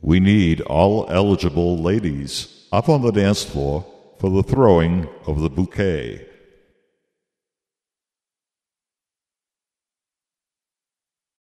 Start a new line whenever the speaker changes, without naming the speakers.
We need all eligible ladies up on the dance floor for the throwing of the bouquet.